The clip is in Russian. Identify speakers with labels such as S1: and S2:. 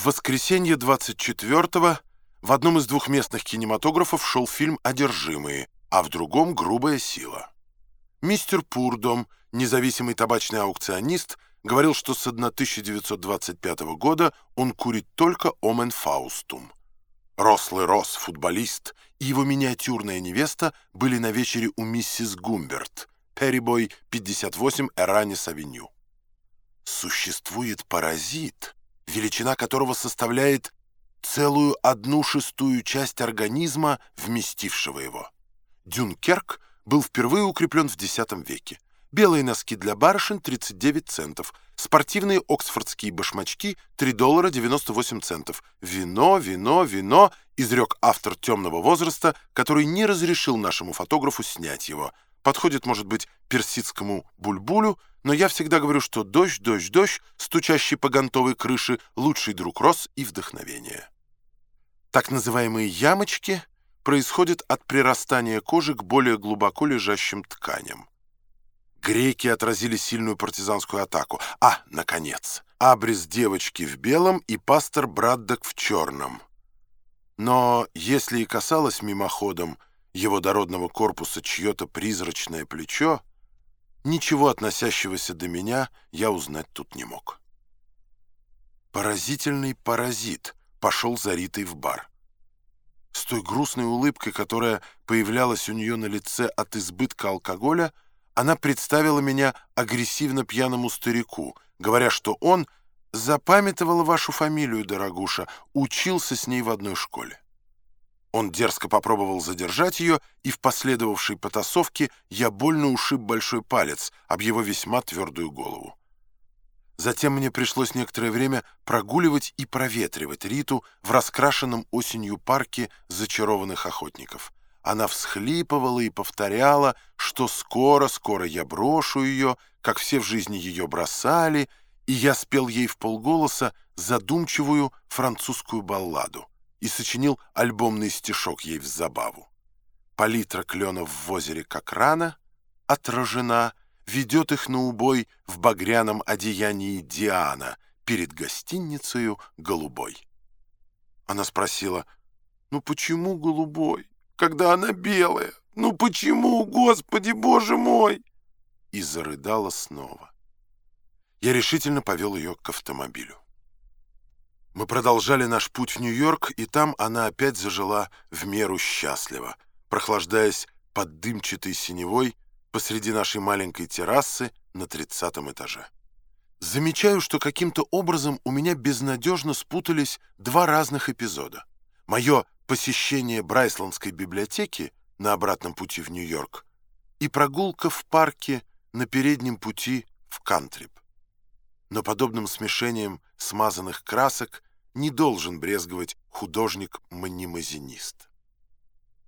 S1: В воскресенье 24-го в одном из двух местных кинематографов шел фильм «Одержимые», а в другом «Грубая сила». Мистер Пурдом, независимый табачный аукционист, говорил, что с 1925 года он курит только «Омен Фаустум». Рослый Рос, футболист, и его миниатюрная невеста были на вечере у миссис Гумберт, Перрибой, 58, Эранис-авеню. Существует паразит, величина которого составляет целую одну шестую часть организма, вместившего его. Дюнкерк был впервые укреплен в X веке. Белые носки для барышень — 39 центов, спортивные оксфордские башмачки — 3 доллара 98 центов. Вино, вино, вино, изрек автор темного возраста, который не разрешил нашему фотографу снять его. Подходит, может быть, персидскому бульбулю, но я всегда говорю, что дождь, дождь, дождь, стучащий по гонтовой крыше, лучший друг роз и вдохновения. Так называемые ямочки происходят от прирастания кожи к более глубоко лежащим тканям. Греки отразили сильную партизанскую атаку. А, наконец, абрис девочки в белом и пастор Браддок в черном. Но если и касалось мимоходом его дородного корпуса чье-то призрачное плечо, Ничего, относящегося до меня, я узнать тут не мог. Поразительный паразит пошел за Ритой в бар. С той грустной улыбкой, которая появлялась у нее на лице от избытка алкоголя, она представила меня агрессивно пьяному старику, говоря, что он запамятовал вашу фамилию, дорогуша, учился с ней в одной школе. Он дерзко попробовал задержать ее, и в последовавшей потасовке я больно ушиб большой палец об его весьма твердую голову. Затем мне пришлось некоторое время прогуливать и проветривать Риту в раскрашенном осенью парке зачарованных охотников. Она всхлипывала и повторяла, что скоро-скоро я брошу ее, как все в жизни ее бросали, и я спел ей в полголоса задумчивую французскую балладу и сочинил альбомный стишок ей в забаву. Палитра кленов в озере как рано отражена, ведет их на убой в багряном одеянии Диана перед гостиницею голубой. Она спросила, «Ну почему голубой, когда она белая? Ну почему, Господи, Боже мой?» И зарыдала снова. Я решительно повел ее к автомобилю. Мы продолжали наш путь в Нью-Йорк, и там она опять зажила в меру счастливо, прохлаждаясь под дымчатой синевой посреди нашей маленькой террасы на тридцатом этаже. Замечаю, что каким-то образом у меня безнадежно спутались два разных эпизода. Мое посещение Брайсландской библиотеки на обратном пути в Нью-Йорк и прогулка в парке на переднем пути в Кантрип но подобным смешением смазанных красок не должен брезговать художник-манимазинист.